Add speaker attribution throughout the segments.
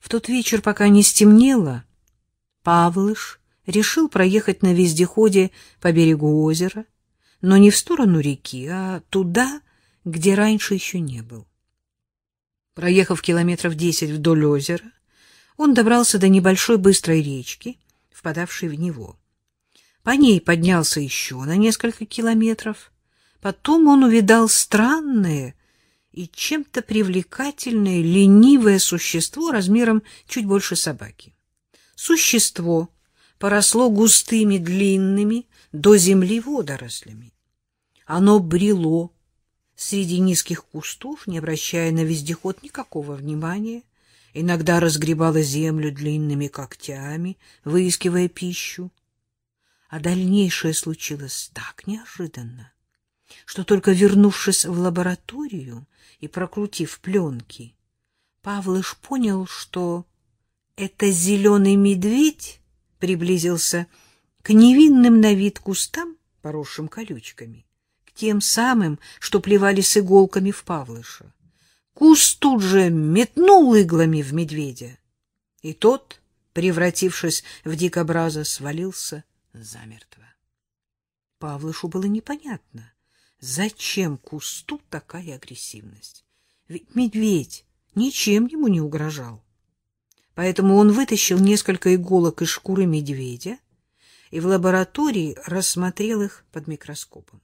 Speaker 1: В тот вечер, пока не стемнело, Павлыш решил проехать на вездеходе по берегу озера, но не в сторону реки, а туда, где раньше еще не был. Проехав километров десять вдоль озера, он добрался до небольшой быстрой речки, впадавшей в него. По ней поднялся еще на несколько километров. Потом он увидал странное и чем-то привлекательное ленивое существо размером чуть больше собаки. Существо поросло густыми, длинными до земли водорослями. Оно брело среди низких кустов, не обращая на вездеход никакого внимания, иногда разгребало землю длинными когтями, выискивая пищу. А дальнейшее случилось так неожиданно, что только вернувшись в лабораторию и прокрутив пленки, Павлыш понял, что это зеленый медведь приблизился к невинным на вид кустам, поросшим колючками, к тем самым, что плевали с иголками в Павлыша. Куст тут же метнул иглами в медведя, и тот, превратившись в дикобраза, свалился замертво. Павлышу было непонятно, зачем кусту такая агрессивность. Ведь медведь ничем ему не угрожал. Поэтому он вытащил несколько иголок из шкуры медведя и в лаборатории рассмотрел их под микроскопом.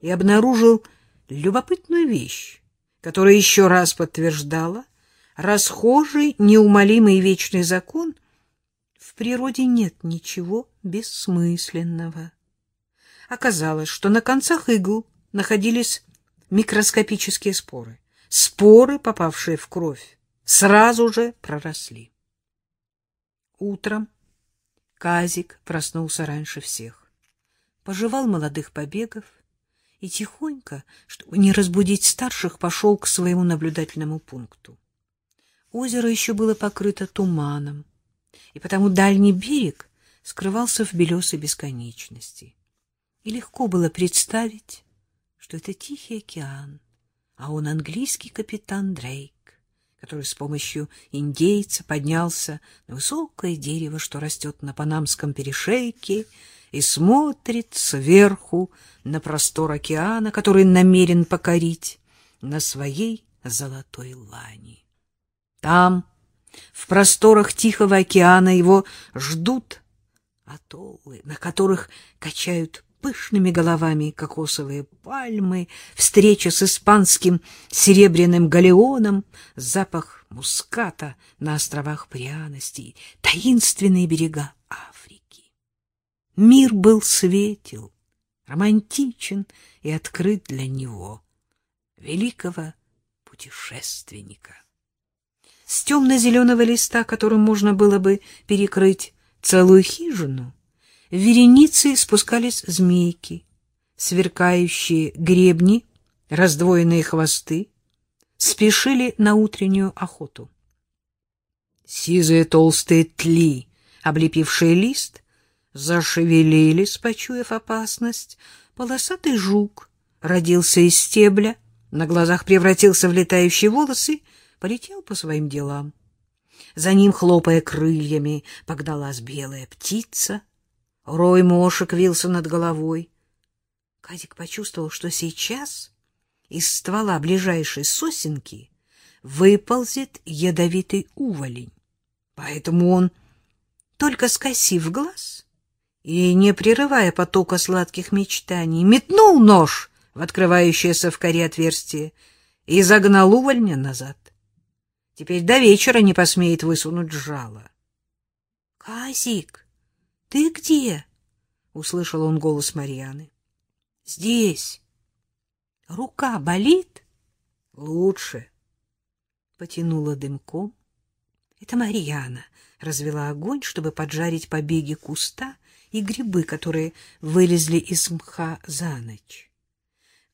Speaker 1: И обнаружил любопытную вещь, которая еще раз подтверждала расхожий, неумолимый вечный закон в природе нет ничего бессмысленного. Оказалось, что на концах игл находились микроскопические споры. Споры, попавшие в кровь, сразу же проросли. Утром Казик проснулся раньше всех, пожевал молодых побегов и тихонько, чтобы не разбудить старших, пошел к своему наблюдательному пункту. Озеро еще было покрыто туманом, и потому дальний берег скрывался в белесой бесконечности. И легко было представить, что это Тихий океан, а он английский капитан Дрейк который с помощью индейца поднялся на высокое дерево, что растет на Панамском перешейке, и смотрит сверху на простор океана, который намерен покорить на своей золотой лани. Там, в просторах Тихого океана, его ждут атоллы, на которых качают пышными головами кокосовые пальмы, встреча с испанским серебряным галеоном, запах муската на островах пряностей, таинственные берега Африки. Мир был светел, романтичен и открыт для него, великого путешественника. С темно-зеленого листа, которым можно было бы перекрыть целую хижину, вереницей спускались змейки, сверкающие гребни, раздвоенные хвосты, спешили на утреннюю охоту. Сизые толстые тли, облепившие лист, зашевелились, почуяв опасность. Полосатый жук родился из стебля, на глазах превратился в летающие волосы, полетел по своим делам. За ним, хлопая крыльями, погналась белая птица — Рой мошек вился над головой. Кадик почувствовал, что сейчас из ствола ближайшей сосенки выползет ядовитый уволень. Поэтому он, только скосив глаз и не прерывая потока сладких мечтаний, метнул нож в открывающееся в коре отверстие и загнал увольня назад. Теперь до вечера не посмеет высунуть жало. — Казик! Ты где? услышал он голос Марьяны. Здесь. Рука болит? Лучше. Потянула дымком. Это Марьяна развела огонь, чтобы поджарить побеги куста и грибы, которые вылезли из мха за ночь.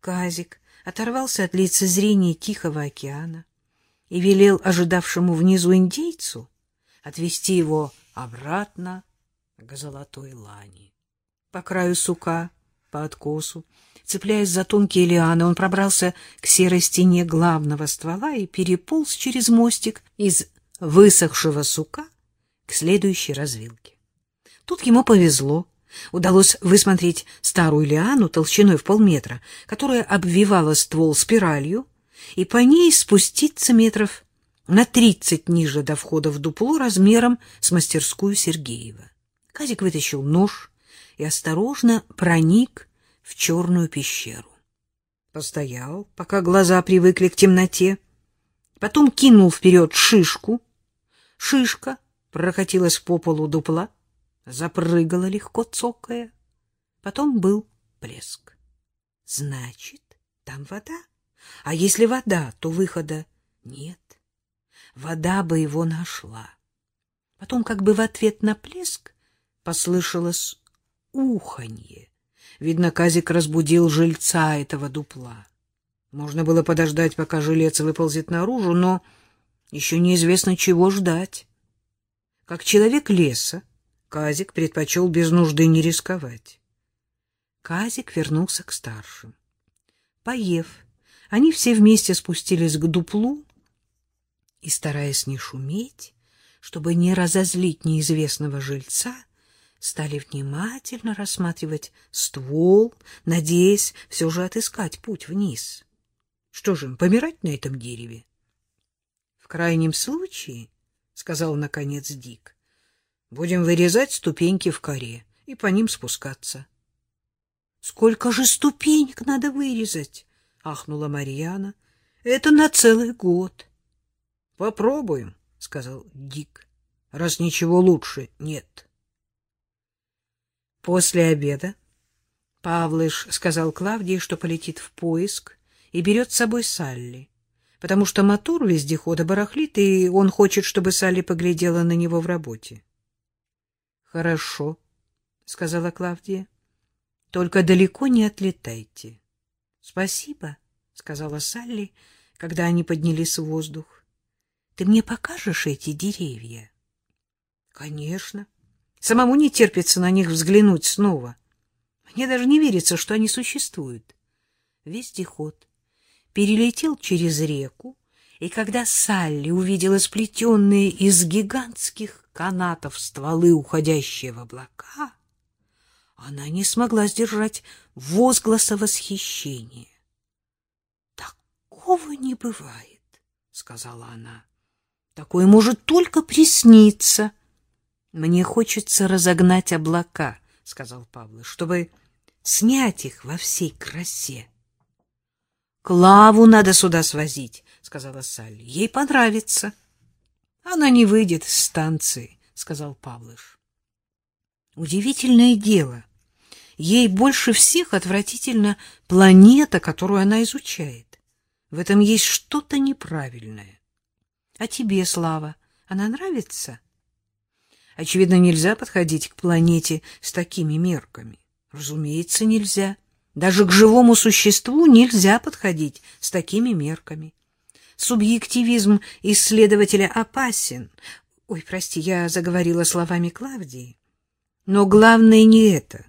Speaker 1: Казик оторвался от лица зрения Тихого океана и велел ожидавшему внизу индейцу отвести его обратно к золотой лани. По краю сука, по откосу, цепляясь за тонкие лианы, он пробрался к серой стене главного ствола и переполз через мостик из высохшего сука к следующей развилке. Тут ему повезло. Удалось высмотреть старую лиану толщиной в полметра, которая обвивала ствол спиралью, и по ней спуститься метров на тридцать ниже до входа в дупло размером с мастерскую Сергеева. Казик вытащил нож и осторожно проник в черную пещеру. Постоял, пока глаза привыкли к темноте, потом кинул вперед шишку. Шишка прокатилась по полу дупла, запрыгала легко цокая. Потом был плеск. Значит, там вода. А если вода, то выхода нет. Вода бы его нашла. Потом, как бы в ответ на плеск, послышалось уханье. Видно, Казик разбудил жильца этого дупла. Можно было подождать, пока жилец выползет наружу, но еще неизвестно, чего ждать. Как человек леса, Казик предпочел без нужды не рисковать. Казик вернулся к старшим. Поев, они все вместе спустились к дуплу и, стараясь не шуметь, чтобы не разозлить неизвестного жильца, стали внимательно рассматривать ствол, надеясь все же отыскать путь вниз. Что же им, помирать на этом дереве? — В крайнем случае, — сказал наконец Дик, — будем вырезать ступеньки в коре и по ним спускаться. — Сколько же ступенек надо вырезать? — ахнула Марьяна. — Это на целый год. — Попробуем, — сказал Дик, — раз ничего лучше нет. — После обеда Павлыш сказал Клавдии, что полетит в поиск и берет с собой Салли, потому что мотор вездехода барахлит, и он хочет, чтобы Салли поглядела на него в работе. — Хорошо, — сказала Клавдия, — только далеко не отлетайте. — Спасибо, — сказала Салли, когда они поднялись в воздух. — Ты мне покажешь эти деревья? — Конечно. — Самому не терпится на них взглянуть снова. Мне даже не верится, что они существуют. Вездеход перелетел через реку, и когда Салли увидела сплетенные из гигантских канатов стволы, уходящие в облака, она не смогла сдержать возгласа восхищения. — Такого не бывает, — сказала она. — Такое может только присниться. — мне хочется разогнать облака, сказал Павло, чтобы снять их во всей красе. Клаву надо сюда свозить, сказала Салли. Ей понравится. Она не выйдет с станции, сказал Павлыш. Удивительное дело. Ей больше всех отвратительна планета, которую она изучает. В этом есть что-то неправильное. А тебе, Слава, она нравится? Очевидно, нельзя подходить к планете с такими мерками. Разумеется, нельзя. Даже к живому существу нельзя подходить с такими мерками. Субъективизм исследователя опасен. Ой, прости, я заговорила словами Клавдии. Но главное не это.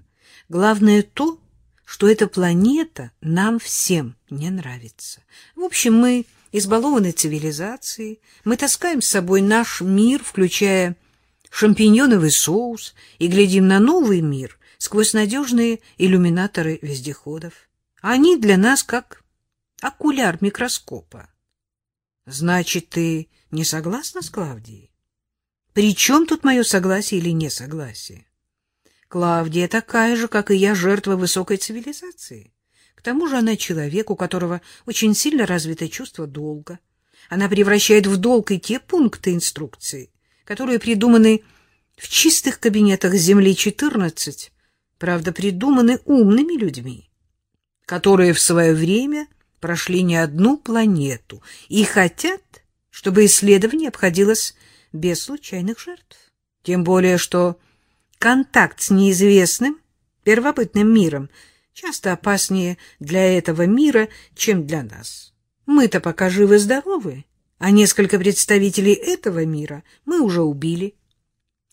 Speaker 1: Главное то, что эта планета нам всем не нравится. В общем, мы избалованы цивилизацией, мы таскаем с собой наш мир, включая шампиньоновый соус и глядим на новый мир сквозь надежные иллюминаторы вездеходов. Они для нас как окуляр микроскопа. Значит, ты не согласна с Клавдией? При чем тут мое согласие или несогласие? Клавдия такая же, как и я, жертва высокой цивилизации. К тому же она человек, у которого очень сильно развито чувство долга. Она превращает в долг и те пункты инструкции, которые придуманы в чистых кабинетах Земли-14, правда, придуманы умными людьми, которые в свое время прошли не одну планету и хотят, чтобы исследование обходилось без случайных жертв. Тем более, что контакт с неизвестным первобытным миром часто опаснее для этого мира, чем для нас. Мы-то пока живы-здоровы, а несколько представителей этого мира мы уже убили.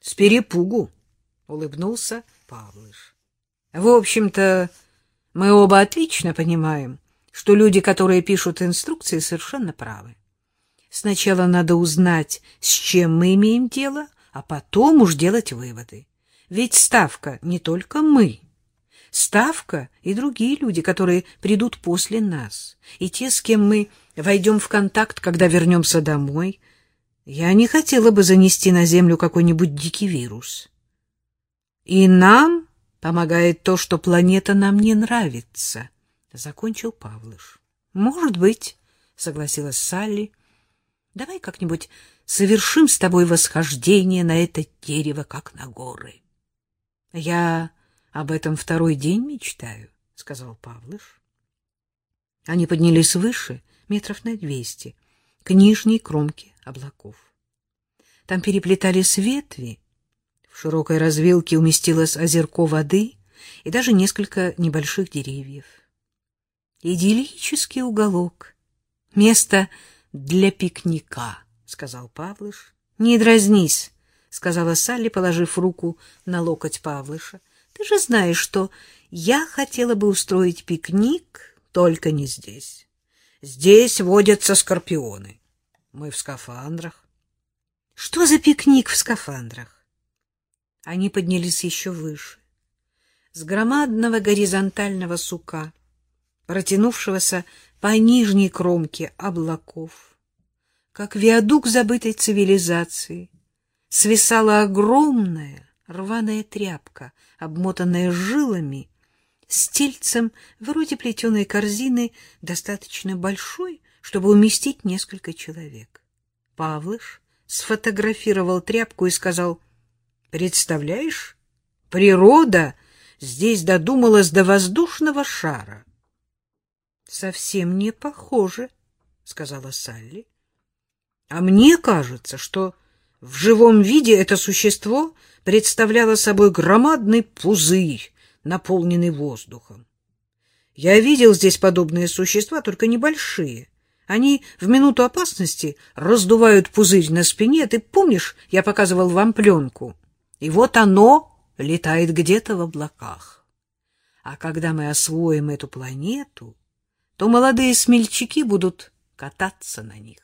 Speaker 1: С перепугу, — улыбнулся Павлыш. В общем-то, мы оба отлично понимаем, что люди, которые пишут инструкции, совершенно правы. Сначала надо узнать, с чем мы имеем дело, а потом уж делать выводы. Ведь ставка не только мы. Ставка и другие люди, которые придут после нас, и те, с кем мы войдем в контакт, когда вернемся домой. Я не хотела бы занести на Землю какой-нибудь дикий вирус. И нам помогает то, что планета нам не нравится, — закончил Павлыш. — Может быть, — согласилась Салли. — Давай как-нибудь совершим с тобой восхождение на это дерево, как на горы. — Я об этом второй день мечтаю, — сказал Павлыш. Они поднялись выше, метров на двести, к нижней кромке облаков. Там переплетались ветви, в широкой развилке уместилось озерко воды и даже несколько небольших деревьев. Идиллический уголок, место для пикника, — сказал Павлыш. — Не дразнись, — сказала Салли, положив руку на локоть Павлыша. — Ты же знаешь, что я хотела бы устроить пикник, только не здесь. Здесь водятся скорпионы. Мы в скафандрах. Что за пикник в скафандрах? Они поднялись еще выше. С громадного горизонтального сука, протянувшегося по нижней кромке облаков, как виадук забытой цивилизации, свисала огромная рваная тряпка, обмотанная жилами, с тельцем вроде плетеной корзины, достаточно большой, чтобы уместить несколько человек. Павлыш сфотографировал тряпку и сказал, «Представляешь, природа здесь додумалась до воздушного шара». «Совсем не похоже», — сказала Салли. «А мне кажется, что в живом виде это существо представляло собой громадный пузырь, наполненный воздухом. Я видел здесь подобные существа, только небольшие. Они в минуту опасности раздувают пузырь на спине. Ты помнишь, я показывал вам пленку? И вот оно летает где-то в облаках. А когда мы освоим эту планету, то молодые смельчаки будут кататься на них.